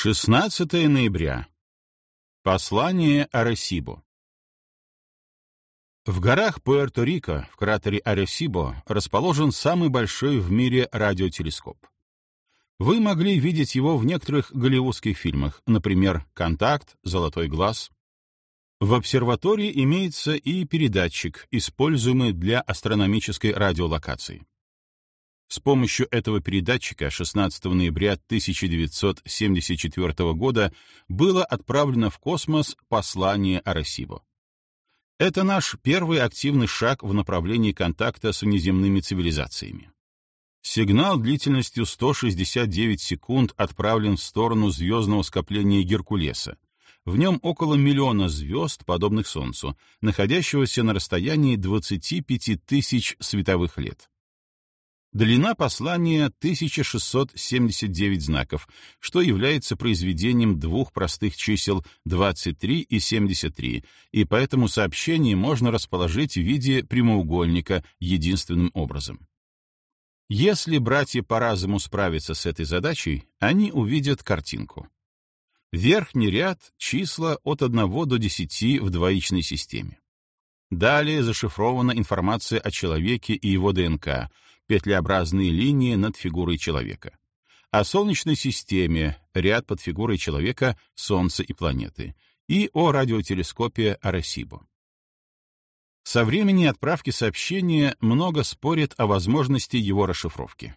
16 ноября. Послание Аресибо. В горах Пуэрто-Рико, в кратере Аресибо, расположен самый большой в мире радиотелескоп. Вы могли видеть его в некоторых голливудских фильмах, например, «Контакт», «Золотой глаз». В обсерватории имеется и передатчик, используемый для астрономической радиолокации. С помощью этого передатчика 16 ноября 1974 года было отправлено в космос послание Арасибо. Это наш первый активный шаг в направлении контакта с внеземными цивилизациями. Сигнал длительностью 169 секунд отправлен в сторону звездного скопления Геркулеса. В нем около миллиона звезд, подобных Солнцу, находящегося на расстоянии 25 тысяч световых лет. Длина послания 1679 знаков, что является произведением двух простых чисел 23 и 73, и поэтому сообщение можно расположить в виде прямоугольника единственным образом. Если братья по разуму справятся с этой задачей, они увидят картинку. Верхний ряд — числа от 1 до 10 в двоичной системе. Далее зашифрована информация о человеке и его ДНК, петлеобразные линии над фигурой человека. О Солнечной системе, ряд под фигурой человека, Солнце и планеты. И о радиотелескопе Аресибо. Со времени отправки сообщения много спорят о возможности его расшифровки.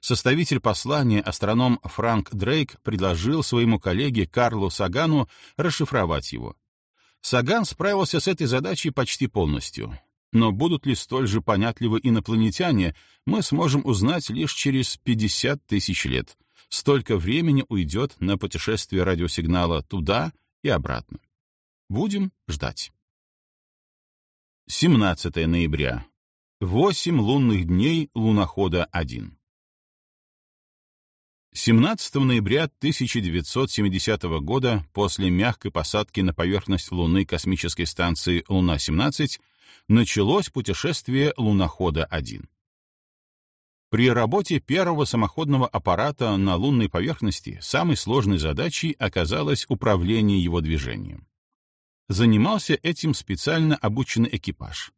Составитель послания, астроном Франк Дрейк, предложил своему коллеге Карлу Сагану расшифровать его. Саган справился с этой задачей почти полностью. Но будут ли столь же понятливы инопланетяне, мы сможем узнать лишь через 50 тысяч лет. Столько времени уйдет на путешествие радиосигнала туда и обратно. Будем ждать. 17 ноября. Восемь лунных дней лунохода 1. 17 ноября 1970 года, после мягкой посадки на поверхность Луны космической станции Луна-17, началось путешествие лунохода-1. При работе первого самоходного аппарата на лунной поверхности самой сложной задачей оказалось управление его движением. Занимался этим специально обученный экипаж.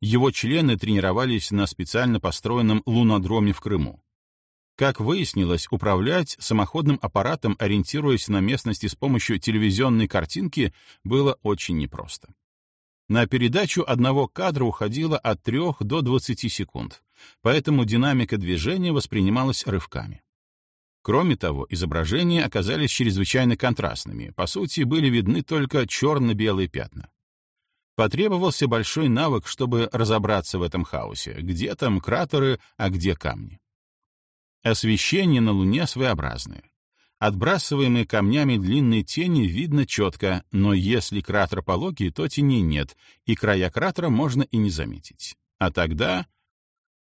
Его члены тренировались на специально построенном лунодроме в Крыму. Как выяснилось, управлять самоходным аппаратом, ориентируясь на местности с помощью телевизионной картинки, было очень непросто. На передачу одного кадра уходило от 3 до 20 секунд, поэтому динамика движения воспринималась рывками. Кроме того, изображения оказались чрезвычайно контрастными, по сути, были видны только черно-белые пятна. Потребовался большой навык, чтобы разобраться в этом хаосе, где там кратеры, а где камни. Освещение на Луне своеобразное. Отбрасываемые камнями длинные тени видно четко, но если кратер пологий, то теней нет, и края кратера можно и не заметить. А тогда...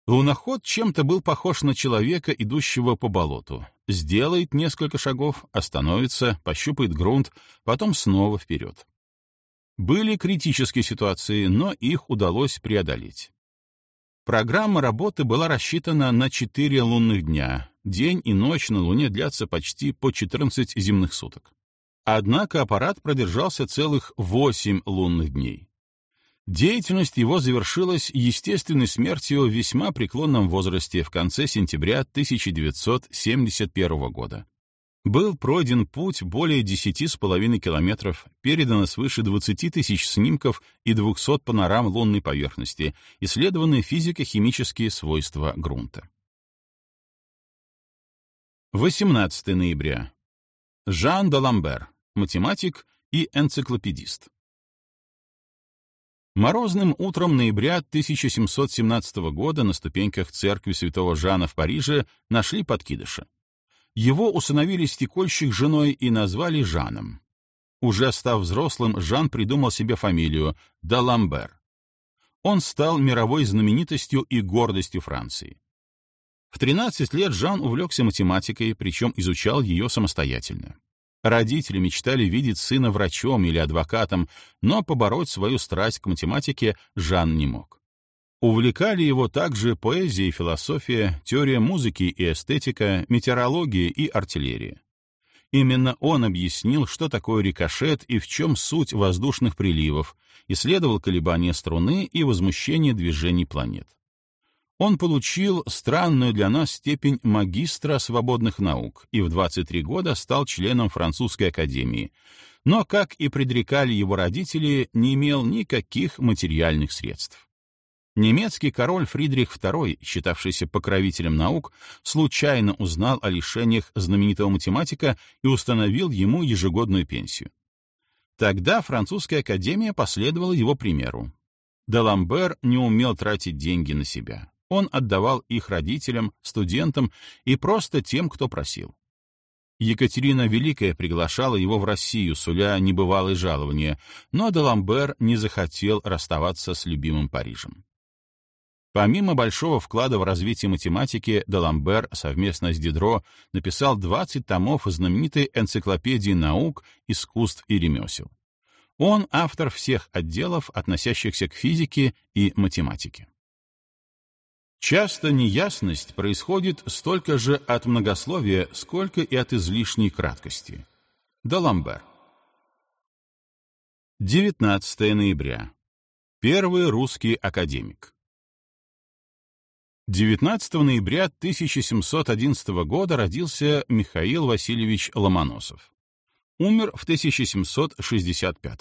Луноход чем-то был похож на человека, идущего по болоту. Сделает несколько шагов, остановится, пощупает грунт, потом снова вперед. Были критические ситуации, но их удалось преодолеть. Программа работы была рассчитана на 4 лунных дня. День и ночь на Луне длятся почти по 14 земных суток. Однако аппарат продержался целых 8 лунных дней. Деятельность его завершилась естественной смертью в весьма преклонном возрасте в конце сентября 1971 года. Был пройден путь более 10,5 километров, передано свыше 20 тысяч снимков и 200 панорам лунной поверхности, исследованы физико-химические свойства грунта. 18 ноября. Жан де Ламбер, математик и энциклопедист. Морозным утром ноября 1717 года на ступеньках церкви святого Жана в Париже нашли подкидыша. Его усыновили стекольщик женой и назвали Жаном. Уже став взрослым, Жан придумал себе фамилию — Даламбер. Он стал мировой знаменитостью и гордостью Франции. В 13 лет Жан увлекся математикой, причем изучал ее самостоятельно. Родители мечтали видеть сына врачом или адвокатом, но побороть свою страсть к математике Жан не мог. Увлекали его также поэзия и философия, теория музыки и эстетика, метеорология и артиллерия. Именно он объяснил, что такое рикошет и в чем суть воздушных приливов, исследовал колебания струны и возмущение движений планет. Он получил странную для нас степень магистра свободных наук и в 23 года стал членом французской академии, но, как и предрекали его родители, не имел никаких материальных средств. Немецкий король Фридрих II, считавшийся покровителем наук, случайно узнал о лишениях знаменитого математика и установил ему ежегодную пенсию. Тогда французская академия последовала его примеру. Даламбер не умел тратить деньги на себя. Он отдавал их родителям, студентам и просто тем, кто просил. Екатерина Великая приглашала его в Россию, суля небывалое жалование, но Даламбер не захотел расставаться с любимым Парижем. Помимо большого вклада в развитие математики, Даламбер совместно с Дидро написал 20 томов знаменитой энциклопедии наук, искусств и ремесел. Он автор всех отделов, относящихся к физике и математике. Часто неясность происходит столько же от многословия, сколько и от излишней краткости. Даламбер. 19 ноября. Первый русский академик. 19 ноября 1711 года родился Михаил Васильевич Ломоносов. Умер в 1765.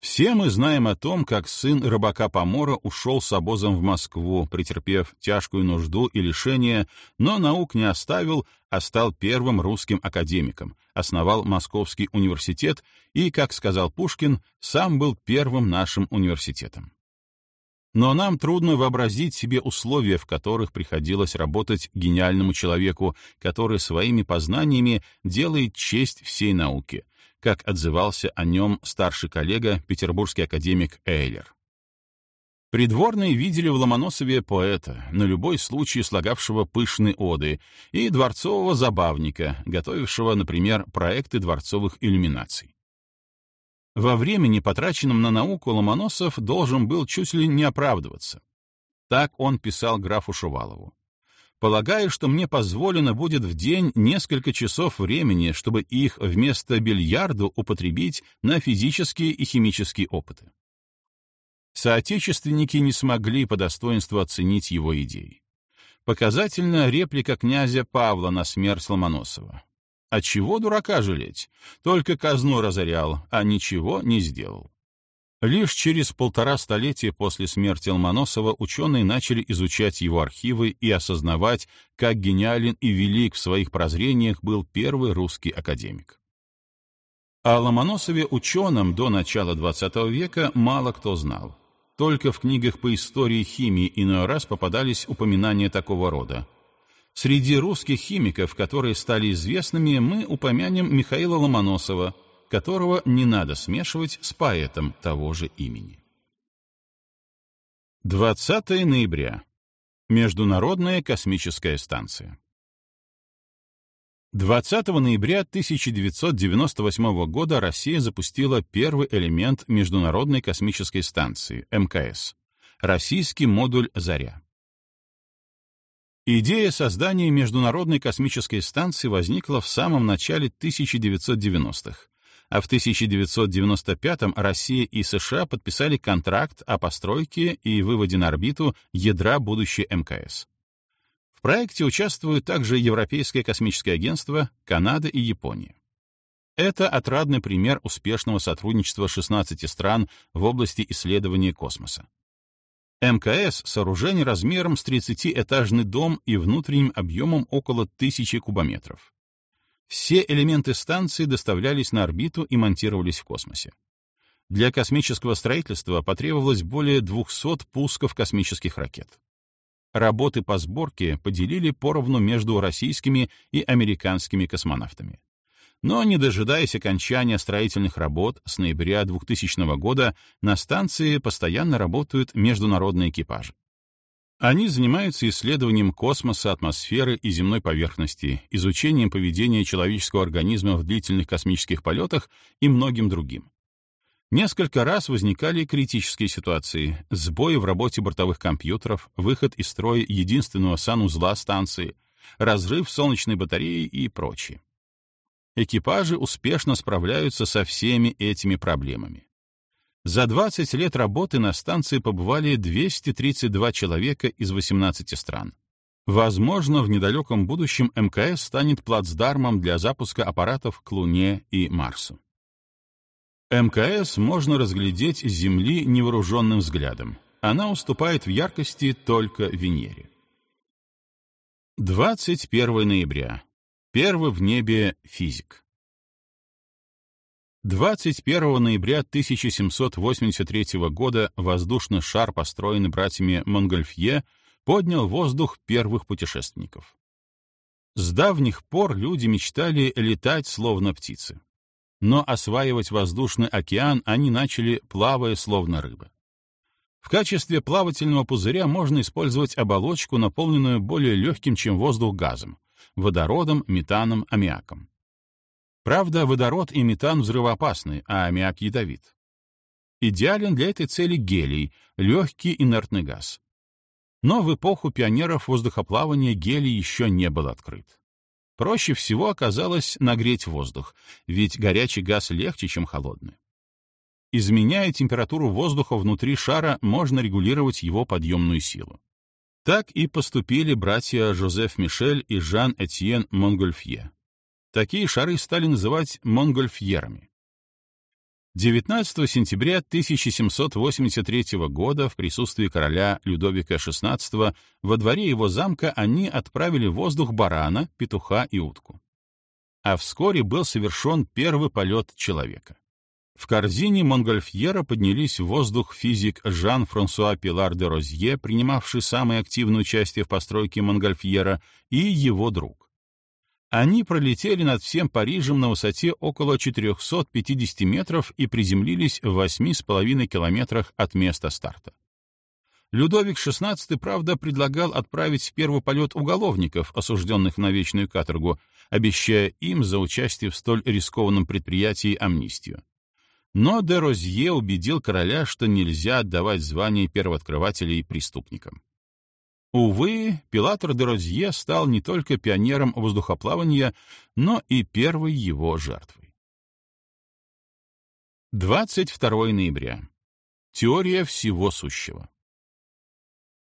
Все мы знаем о том, как сын рыбака-помора ушел с обозом в Москву, претерпев тяжкую нужду и лишение, но наук не оставил, а стал первым русским академиком, основал Московский университет и, как сказал Пушкин, сам был первым нашим университетом. Но нам трудно вообразить себе условия, в которых приходилось работать гениальному человеку, который своими познаниями делает честь всей науке, как отзывался о нем старший коллега, петербургский академик Эйлер. Придворные видели в Ломоносове поэта, на любой случай слагавшего пышные оды, и дворцового забавника, готовившего, например, проекты дворцовых иллюминаций. Во времени, потраченном на науку, Ломоносов должен был чуть ли не оправдываться. Так он писал графу Шувалову. Полагаю, что мне позволено будет в день несколько часов времени, чтобы их вместо бильярда употребить на физические и химические опыты. Соотечественники не смогли по достоинству оценить его идеи. Показательна реплика князя Павла на смерть Ломоносова. «А чего дурака жалеть? Только казну разорял, а ничего не сделал». Лишь через полтора столетия после смерти Ломоносова ученые начали изучать его архивы и осознавать, как гениален и велик в своих прозрениях был первый русский академик. О Ломоносове ученым до начала XX века мало кто знал. Только в книгах по истории химии иной раз попадались упоминания такого рода. Среди русских химиков, которые стали известными, мы упомянем Михаила Ломоносова – которого не надо смешивать с поэтом того же имени. 20 ноября. Международная космическая станция. 20 ноября 1998 года Россия запустила первый элемент Международной космической станции, МКС, российский модуль «Заря». Идея создания Международной космической станции возникла в самом начале 1990-х, а в 1995-м Россия и США подписали контракт о постройке и выводе на орбиту ядра будущей МКС. В проекте участвуют также Европейское космическое агентство, Канада и Япония. Это отрадный пример успешного сотрудничества 16 стран в области исследования космоса. МКС — сооружение размером с 30-этажный дом и внутренним объемом около 1000 кубометров. Все элементы станции доставлялись на орбиту и монтировались в космосе. Для космического строительства потребовалось более 200 пусков космических ракет. Работы по сборке поделили поровну между российскими и американскими космонавтами. Но, не дожидаясь окончания строительных работ, с ноября 2000 года на станции постоянно работают международные экипажи. Они занимаются исследованием космоса, атмосферы и земной поверхности, изучением поведения человеческого организма в длительных космических полетах и многим другим. Несколько раз возникали критические ситуации, сбои в работе бортовых компьютеров, выход из строя единственного санузла станции, разрыв солнечной батареи и прочее. Экипажи успешно справляются со всеми этими проблемами. За 20 лет работы на станции побывали 232 человека из 18 стран. Возможно, в недалеком будущем МКС станет плацдармом для запуска аппаратов к Луне и Марсу. МКС можно разглядеть с Земли невооруженным взглядом. Она уступает в яркости только Венере. 21 ноября. Первый в небе физик. 21 ноября 1783 года воздушный шар, построенный братьями Монгольфье, поднял воздух первых путешественников. С давних пор люди мечтали летать словно птицы. Но осваивать воздушный океан они начали, плавая словно рыба. В качестве плавательного пузыря можно использовать оболочку, наполненную более легким, чем воздух, газом — водородом, метаном, аммиаком. Правда, водород и метан взрывоопасны, а аммиак ядовит. Идеален для этой цели гелий — легкий инертный газ. Но в эпоху пионеров воздухоплавания гелий еще не был открыт. Проще всего оказалось нагреть воздух, ведь горячий газ легче, чем холодный. Изменяя температуру воздуха внутри шара, можно регулировать его подъемную силу. Так и поступили братья Жозеф Мишель и Жан-Этьен Монгольфье. Такие шары стали называть монгольфьерами. 19 сентября 1783 года в присутствии короля Людовика XVI во дворе его замка они отправили в воздух барана, петуха и утку. А вскоре был совершен первый полет человека. В корзине Монгольфьера поднялись в воздух физик Жан-Франсуа Пилар де Розье, принимавший самое активное участие в постройке Монгольфьера, и его друг. Они пролетели над всем Парижем на высоте около 450 метров и приземлились в 8,5 километрах от места старта. Людовик XVI, правда, предлагал отправить в первый полет уголовников, осужденных на вечную каторгу, обещая им за участие в столь рискованном предприятии амнистию. Но де Розье убедил короля, что нельзя отдавать звание первооткрывателей преступникам. Увы, Пилатор де Розье стал не только пионером воздухоплавания, но и первой его жертвой. 22 ноября. Теория всего сущего.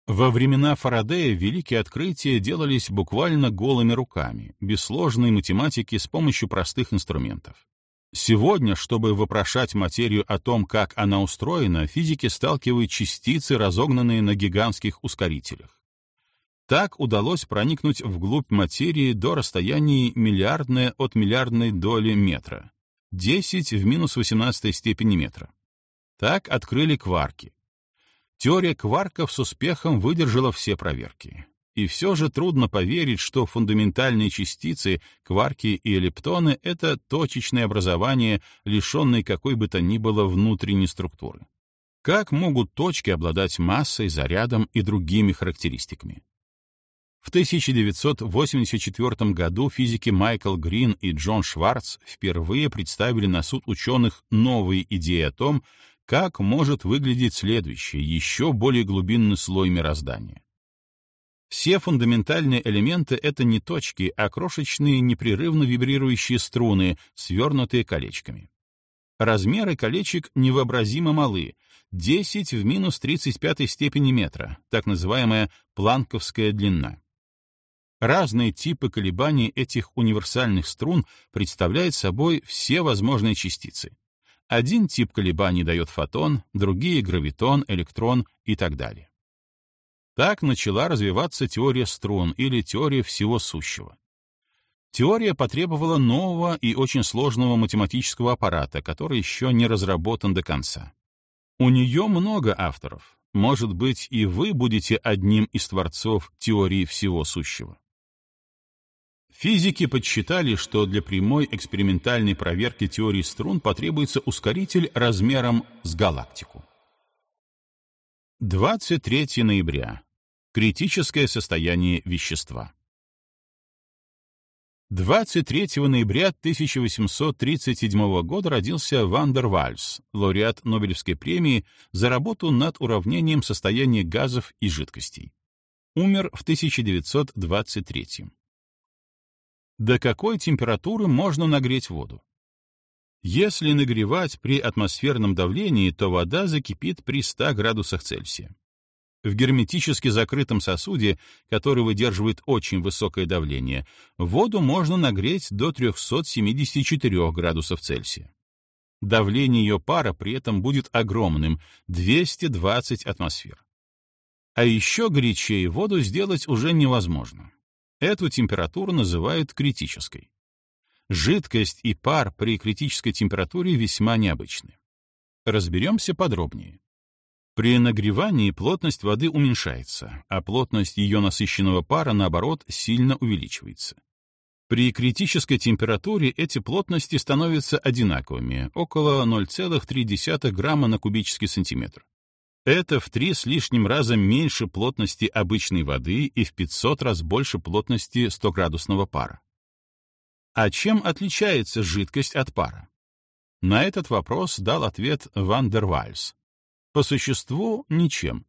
Во времена Фарадея великие открытия делались буквально голыми руками, без сложной математики с помощью простых инструментов. Сегодня, чтобы вопрошать материю о том, как она устроена, физики сталкивают частицы, разогнанные на гигантских ускорителях. Так удалось проникнуть вглубь материи до расстояния миллиардная от миллиардной доли метра, 10 в минус 18 степени метра. Так открыли кварки. Теория кварков с успехом выдержала все проверки. И все же трудно поверить, что фундаментальные частицы, кварки и лептоны — это точечные образования, лишенные какой бы то ни было внутренней структуры. Как могут точки обладать массой, зарядом и другими характеристиками? В 1984 году физики Майкл Грин и Джон Шварц впервые представили на суд ученых новые идеи о том, как может выглядеть следующий, еще более глубинный слой мироздания. Все фундаментальные элементы — это не точки, а крошечные непрерывно вибрирующие струны, свернутые колечками. Размеры колечек невообразимо малы — 10 в минус 35 степени метра, так называемая планковская длина. Разные типы колебаний этих универсальных струн представляют собой все возможные частицы. Один тип колебаний дает фотон, другие — гравитон, электрон и так далее. Так начала развиваться теория струн или теория всего сущего. Теория потребовала нового и очень сложного математического аппарата, который еще не разработан до конца. У нее много авторов. Может быть, и вы будете одним из творцов теории всего сущего. Физики подсчитали, что для прямой экспериментальной проверки теории струн потребуется ускоритель размером с галактику. 23 ноября. Критическое состояние вещества. 23 ноября 1837 года родился Вандер Вальс, лауреат Нобелевской премии за работу над уравнением состояния газов и жидкостей. Умер в 1923. До какой температуры можно нагреть воду? Если нагревать при атмосферном давлении, то вода закипит при 100 градусах Цельсия. В герметически закрытом сосуде, который выдерживает очень высокое давление, воду можно нагреть до 374 градусов Цельсия. Давление ее пара при этом будет огромным — 220 атмосфер. А еще горячее воду сделать уже невозможно. Эту температуру называют критической. Жидкость и пар при критической температуре весьма необычны. Разберемся подробнее. При нагревании плотность воды уменьшается, а плотность ее насыщенного пара, наоборот, сильно увеличивается. При критической температуре эти плотности становятся одинаковыми, около 0,3 грамма на кубический сантиметр. Это в три с лишним раза меньше плотности обычной воды и в 500 раз больше плотности 100-градусного пара. А чем отличается жидкость от пара? На этот вопрос дал ответ Ван дер Вальс. По существу — ничем.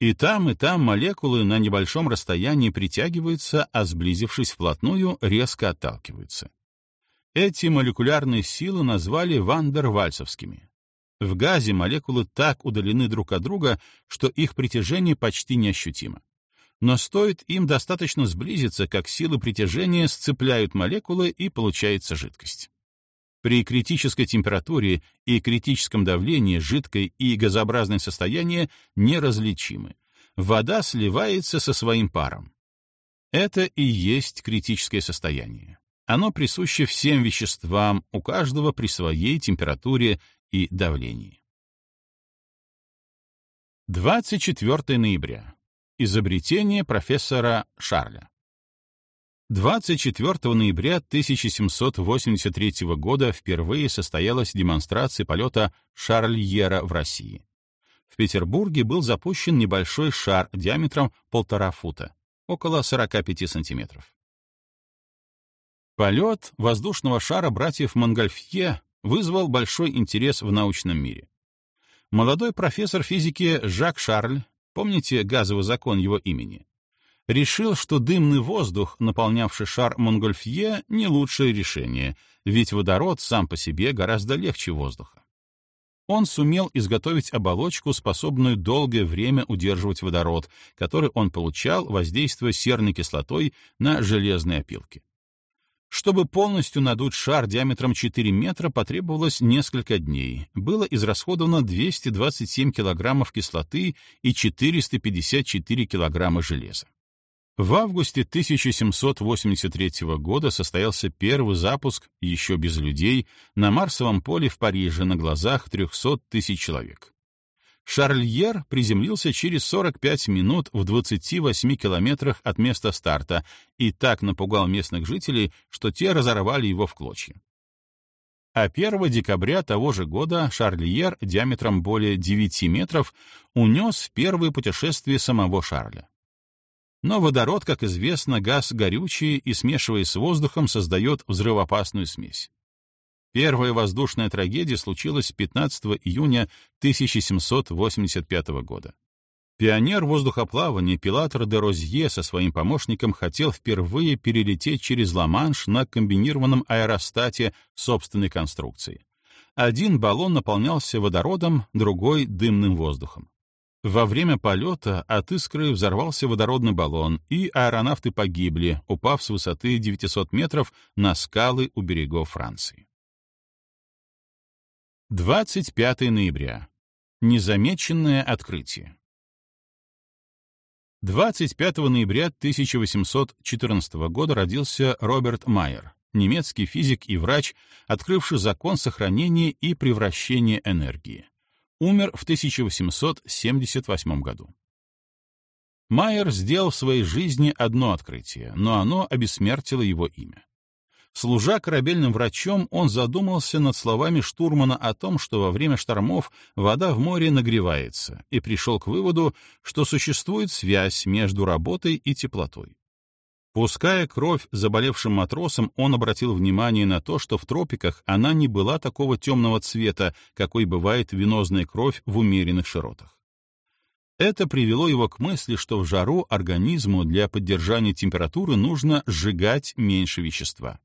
И там, и там молекулы на небольшом расстоянии притягиваются, а сблизившись вплотную, резко отталкиваются. Эти молекулярные силы назвали вандервальсовскими. В газе молекулы так удалены друг от друга, что их притяжение почти неощутимо. Но стоит им достаточно сблизиться, как силы притяжения сцепляют молекулы и получается жидкость. При критической температуре и критическом давлении жидкое и газообразное состояние неразличимы. Вода сливается со своим паром. Это и есть критическое состояние. Оно присуще всем веществам, у каждого при своей температуре и давлении. 24 ноября. Изобретение профессора Шарля. 24 ноября 1783 года впервые состоялась демонстрация полета Шарльера в России. В Петербурге был запущен небольшой шар диаметром полтора фута, около 45 сантиметров. Полет воздушного шара братьев Монгольфье вызвал большой интерес в научном мире. Молодой профессор физики Жак Шарль, помните газовый закон его имени, решил, что дымный воздух, наполнявший шар Монгольфье, не лучшее решение, ведь водород сам по себе гораздо легче воздуха. Он сумел изготовить оболочку, способную долгое время удерживать водород, который он получал, воздействуя серной кислотой на железные опилки. Чтобы полностью надуть шар диаметром 4 метра, потребовалось несколько дней. Было израсходовано 227 килограммов кислоты и 454 килограмма железа. В августе 1783 года состоялся первый запуск, еще без людей, на Марсовом поле в Париже на глазах 300 тысяч человек. Шарльер приземлился через 45 минут в 28 километрах от места старта и так напугал местных жителей, что те разорвали его в клочья. А 1 декабря того же года Шарльер диаметром более 9 метров унес первое путешествие самого Шарля. Но водород, как известно, газ горючий и, смешиваясь с воздухом, создает взрывоопасную смесь. Первая воздушная трагедия случилась 15 июня 1785 года. Пионер воздухоплавания Пилатор де Розье со своим помощником хотел впервые перелететь через Ла-Манш на комбинированном аэростате собственной конструкции. Один баллон наполнялся водородом, другой — дымным воздухом. Во время полета от искры взорвался водородный баллон, и аэронавты погибли, упав с высоты 900 метров на скалы у берегов Франции. 25 ноября. Незамеченное открытие. 25 ноября 1814 года родился Роберт Майер, немецкий физик и врач, открывший закон сохранения и превращения энергии умер в 1878 году. Майер сделал в своей жизни одно открытие, но оно обессмертило его имя. Служа корабельным врачом, он задумался над словами штурмана о том, что во время штормов вода в море нагревается, и пришел к выводу, что существует связь между работой и теплотой. Пуская кровь заболевшим матросам, он обратил внимание на то, что в тропиках она не была такого темного цвета, какой бывает венозная кровь в умеренных широтах. Это привело его к мысли, что в жару организму для поддержания температуры нужно сжигать меньше вещества.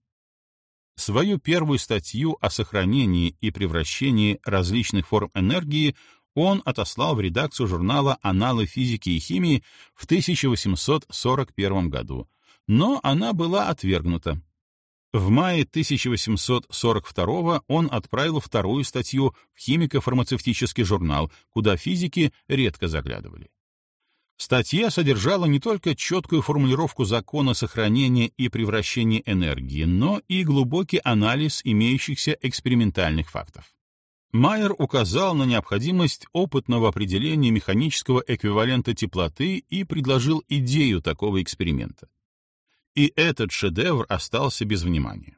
Свою первую статью о сохранении и превращении различных форм энергии он отослал в редакцию журнала «Аналы физики и химии» в 1841 году, но она была отвергнута. В мае 1842 он отправил вторую статью в химико-фармацевтический журнал, куда физики редко заглядывали. Статья содержала не только четкую формулировку закона сохранения и превращения энергии, но и глубокий анализ имеющихся экспериментальных фактов. Майер указал на необходимость опытного определения механического эквивалента теплоты и предложил идею такого эксперимента и этот шедевр остался без внимания.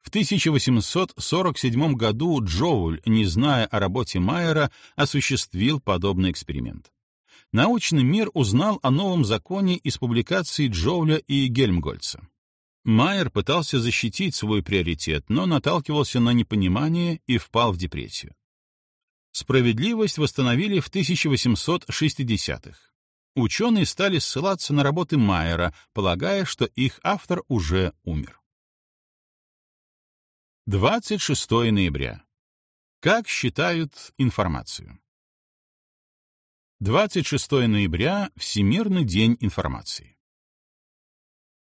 В 1847 году Джоуль, не зная о работе Майера, осуществил подобный эксперимент. Научный мир узнал о новом законе из публикаций Джоуля и Гельмгольца. Майер пытался защитить свой приоритет, но наталкивался на непонимание и впал в депрессию. Справедливость восстановили в 1860-х ученые стали ссылаться на работы Майера, полагая, что их автор уже умер. 26 ноября. Как считают информацию? 26 ноября — Всемирный день информации.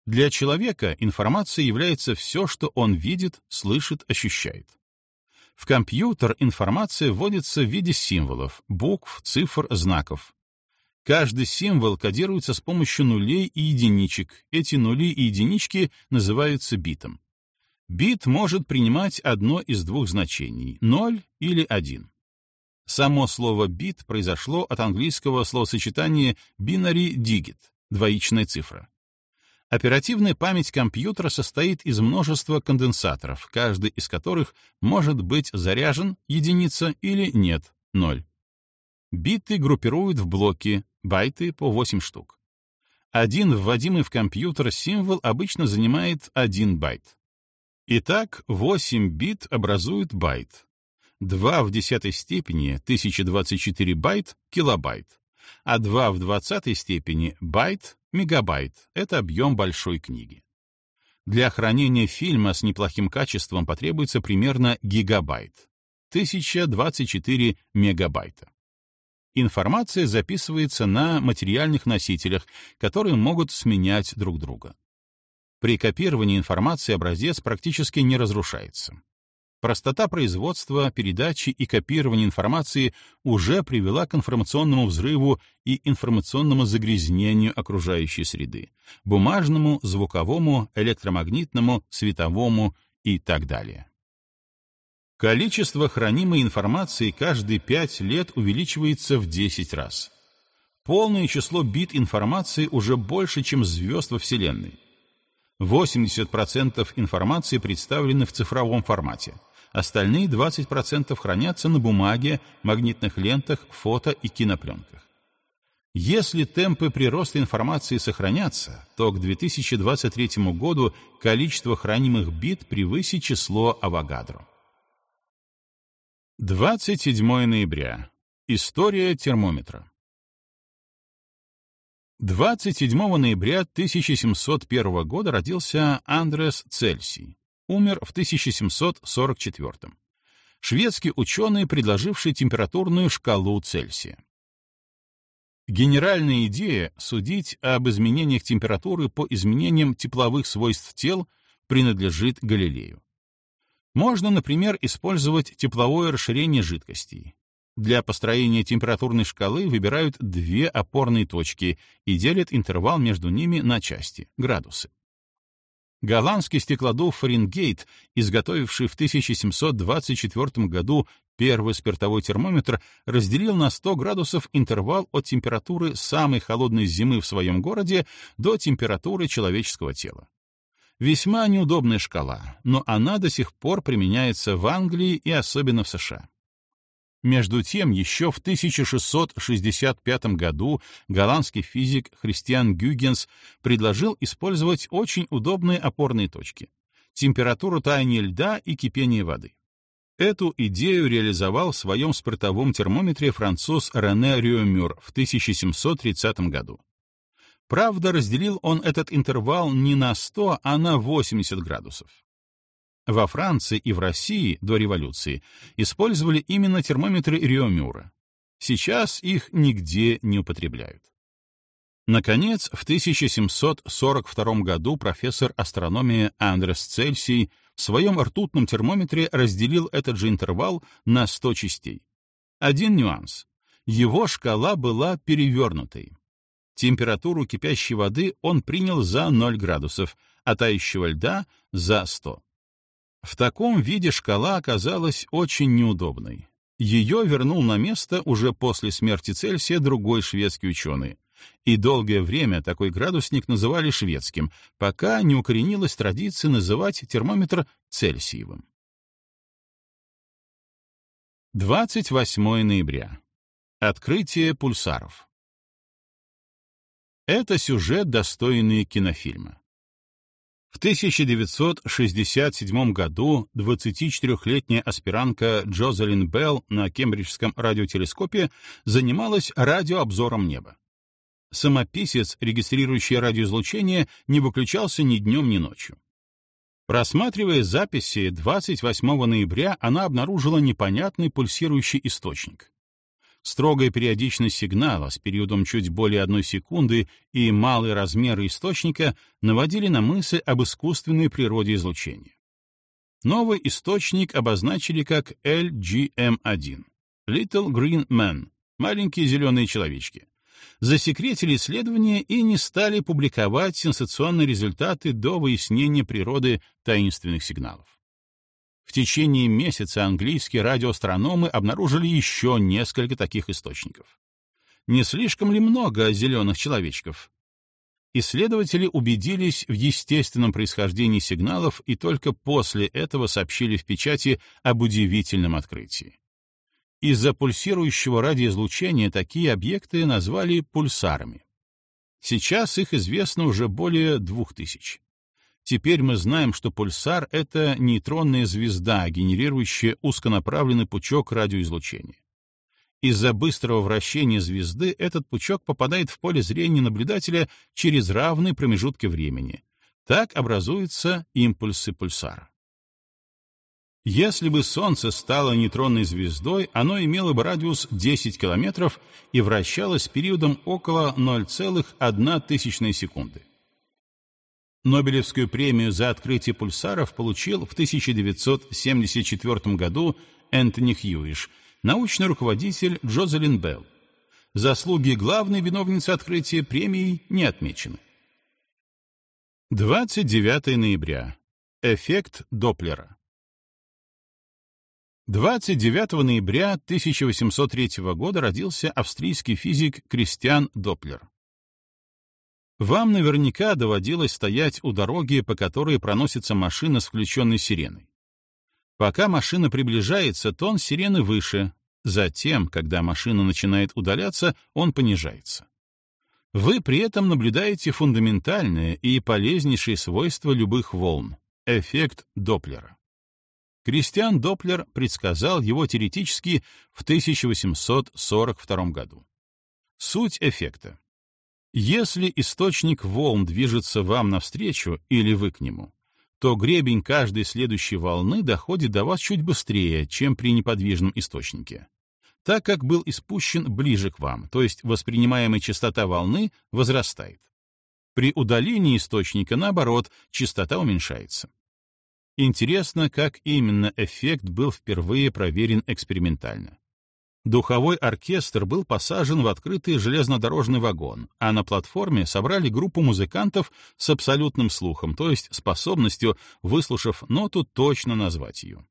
Для человека информация является все, что он видит, слышит, ощущает. В компьютер информация вводится в виде символов, букв, цифр, знаков, Каждый символ кодируется с помощью нулей и единичек. Эти нули и единички называются битом. Бит может принимать одно из двух значений — 0 или 1. Само слово «бит» произошло от английского словосочетания binary digit — двоичная цифра. Оперативная память компьютера состоит из множества конденсаторов, каждый из которых может быть заряжен, единица или нет, ноль. Биты группируют в блоки, байты по 8 штук. Один вводимый в компьютер символ обычно занимает 1 байт. Итак, 8 бит образуют байт. 2 в десятой степени 1024 байт — килобайт, а 2 в двадцатой степени байт — мегабайт — это объем большой книги. Для хранения фильма с неплохим качеством потребуется примерно гигабайт — 1024 мегабайта. Информация записывается на материальных носителях, которые могут сменять друг друга. При копировании информации образец практически не разрушается. Простота производства, передачи и копирования информации уже привела к информационному взрыву и информационному загрязнению окружающей среды — бумажному, звуковому, электромагнитному, световому и так далее. Количество хранимой информации каждые 5 лет увеличивается в 10 раз. Полное число бит информации уже больше, чем звезд во Вселенной. 80% информации представлены в цифровом формате. Остальные 20% хранятся на бумаге, магнитных лентах, фото и кинопленках. Если темпы прироста информации сохранятся, то к 2023 году количество хранимых бит превысит число Авогадро. 27 ноября. История термометра. 27 ноября 1701 года родился Андрес Цельсий. Умер в 1744. Шведский ученый, предложивший температурную шкалу Цельсия. Генеральная идея судить об изменениях температуры по изменениям тепловых свойств тел принадлежит Галилею. Можно, например, использовать тепловое расширение жидкостей. Для построения температурной шкалы выбирают две опорные точки и делят интервал между ними на части — градусы. Голландский стеклодув Фаренгейт, изготовивший в 1724 году первый спиртовой термометр, разделил на 100 градусов интервал от температуры самой холодной зимы в своем городе до температуры человеческого тела. Весьма неудобная шкала, но она до сих пор применяется в Англии и особенно в США. Между тем, еще в 1665 году голландский физик Христиан Гюгенс предложил использовать очень удобные опорные точки — температуру таяния льда и кипения воды. Эту идею реализовал в своем спиртовом термометре француз Рене Рюмюр в 1730 году. Правда, разделил он этот интервал не на 100, а на 80 градусов. Во Франции и в России до революции использовали именно термометры Риомюра. Сейчас их нигде не употребляют. Наконец, в 1742 году профессор астрономии Андрес Цельсий в своем ртутном термометре разделил этот же интервал на 100 частей. Один нюанс. Его шкала была перевернутой. Температуру кипящей воды он принял за 0 градусов, а тающего льда — за 100. В таком виде шкала оказалась очень неудобной. Ее вернул на место уже после смерти Цельсия другой шведский ученый. И долгое время такой градусник называли шведским, пока не укоренилась традиция называть термометр Цельсиевым. 28 ноября. Открытие пульсаров. Это сюжет, достойный кинофильма. В 1967 году 24-летняя аспирантка Джозалин Белл на Кембриджском радиотелескопе занималась радиообзором неба. Самописец, регистрирующий радиоизлучение, не выключался ни днем, ни ночью. Просматривая записи, 28 ноября она обнаружила непонятный пульсирующий источник. Строгая периодичность сигнала с периодом чуть более одной секунды и малые размеры источника наводили на мысль об искусственной природе излучения. Новый источник обозначили как LGM-1 — Little Green Men — маленькие зеленые человечки. Засекретили исследования и не стали публиковать сенсационные результаты до выяснения природы таинственных сигналов. В течение месяца английские радиоастрономы обнаружили еще несколько таких источников. Не слишком ли много зеленых человечков? Исследователи убедились в естественном происхождении сигналов и только после этого сообщили в печати об удивительном открытии. Из-за пульсирующего радиоизлучения такие объекты назвали пульсарами. Сейчас их известно уже более двух тысяч. Теперь мы знаем, что пульсар — это нейтронная звезда, генерирующая узконаправленный пучок радиоизлучения. Из-за быстрого вращения звезды этот пучок попадает в поле зрения наблюдателя через равные промежутки времени. Так образуются импульсы пульсара. Если бы Солнце стало нейтронной звездой, оно имело бы радиус 10 километров и вращалось периодом около 0,1 секунды. Нобелевскую премию за открытие пульсаров получил в 1974 году Энтони Хьюиш, научный руководитель Джозелин Белл. Заслуги главной виновницы открытия премии не отмечены. 29 ноября. Эффект Доплера. 29 ноября 1803 года родился австрийский физик Кристиан Доплер. Вам наверняка доводилось стоять у дороги, по которой проносится машина с включенной сиреной. Пока машина приближается, тон сирены выше, затем, когда машина начинает удаляться, он понижается. Вы при этом наблюдаете фундаментальное и полезнейшее свойство любых волн — эффект Доплера. Кристиан Доплер предсказал его теоретически в 1842 году. Суть эффекта. Если источник волн движется вам навстречу или вы к нему, то гребень каждой следующей волны доходит до вас чуть быстрее, чем при неподвижном источнике, так как был испущен ближе к вам, то есть воспринимаемая частота волны возрастает. При удалении источника, наоборот, частота уменьшается. Интересно, как именно эффект был впервые проверен экспериментально. Духовой оркестр был посажен в открытый железнодорожный вагон, а на платформе собрали группу музыкантов с абсолютным слухом, то есть способностью, выслушав ноту, точно назвать ее.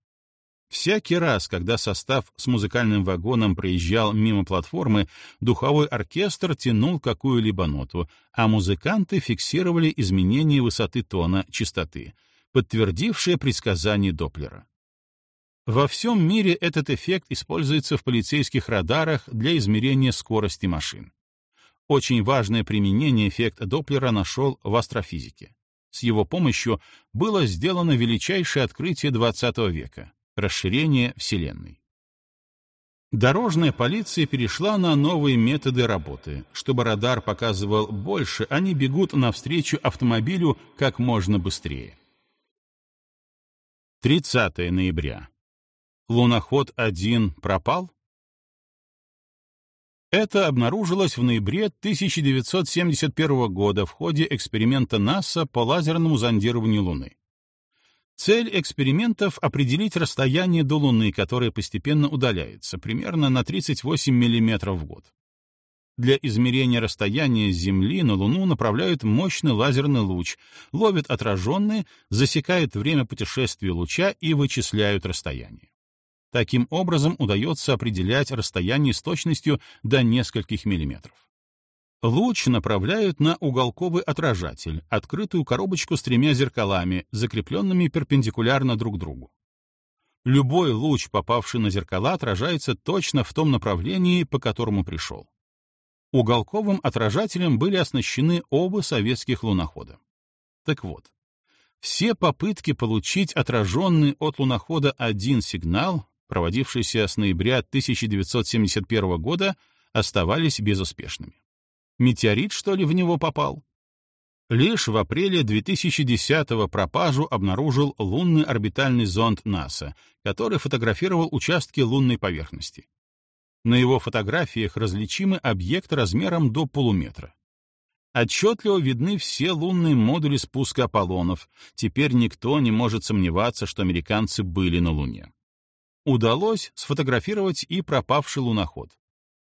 Всякий раз, когда состав с музыкальным вагоном проезжал мимо платформы, духовой оркестр тянул какую-либо ноту, а музыканты фиксировали изменение высоты тона, частоты, подтвердившее предсказание Доплера. Во всем мире этот эффект используется в полицейских радарах для измерения скорости машин. Очень важное применение эффекта Доплера нашел в астрофизике. С его помощью было сделано величайшее открытие XX века Расширение Вселенной. Дорожная полиция перешла на новые методы работы. Чтобы радар показывал больше, они бегут навстречу автомобилю как можно быстрее. 30 ноября. Луноход-1 пропал? Это обнаружилось в ноябре 1971 года в ходе эксперимента НАСА по лазерному зондированию Луны. Цель экспериментов — определить расстояние до Луны, которое постепенно удаляется, примерно на 38 мм в год. Для измерения расстояния Земли на Луну направляют мощный лазерный луч, ловят отраженные, засекают время путешествия луча и вычисляют расстояние. Таким образом удается определять расстояние с точностью до нескольких миллиметров. Луч направляют на уголковый отражатель, открытую коробочку с тремя зеркалами, закрепленными перпендикулярно друг другу. Любой луч, попавший на зеркала, отражается точно в том направлении, по которому пришел. Уголковым отражателем были оснащены оба советских лунохода. Так вот, все попытки получить отраженный от лунохода один сигнал, проводившийся с ноября 1971 года, оставались безуспешными. Метеорит, что ли, в него попал? Лишь в апреле 2010-го пропажу обнаружил лунный орбитальный зонд НАСА, который фотографировал участки лунной поверхности. На его фотографиях различимы объекты размером до полуметра. Отчетливо видны все лунные модули спуска Аполлонов. Теперь никто не может сомневаться, что американцы были на Луне. Удалось сфотографировать и пропавший луноход.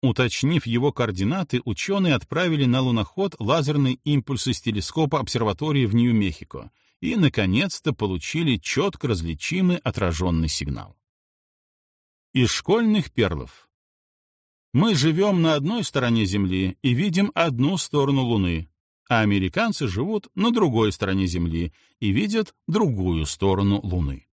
Уточнив его координаты, ученые отправили на луноход лазерные импульсы с телескопа обсерватории в Нью-Мехико и, наконец-то, получили четко различимый отраженный сигнал. Из школьных перлов. Мы живем на одной стороне Земли и видим одну сторону Луны, а американцы живут на другой стороне Земли и видят другую сторону Луны.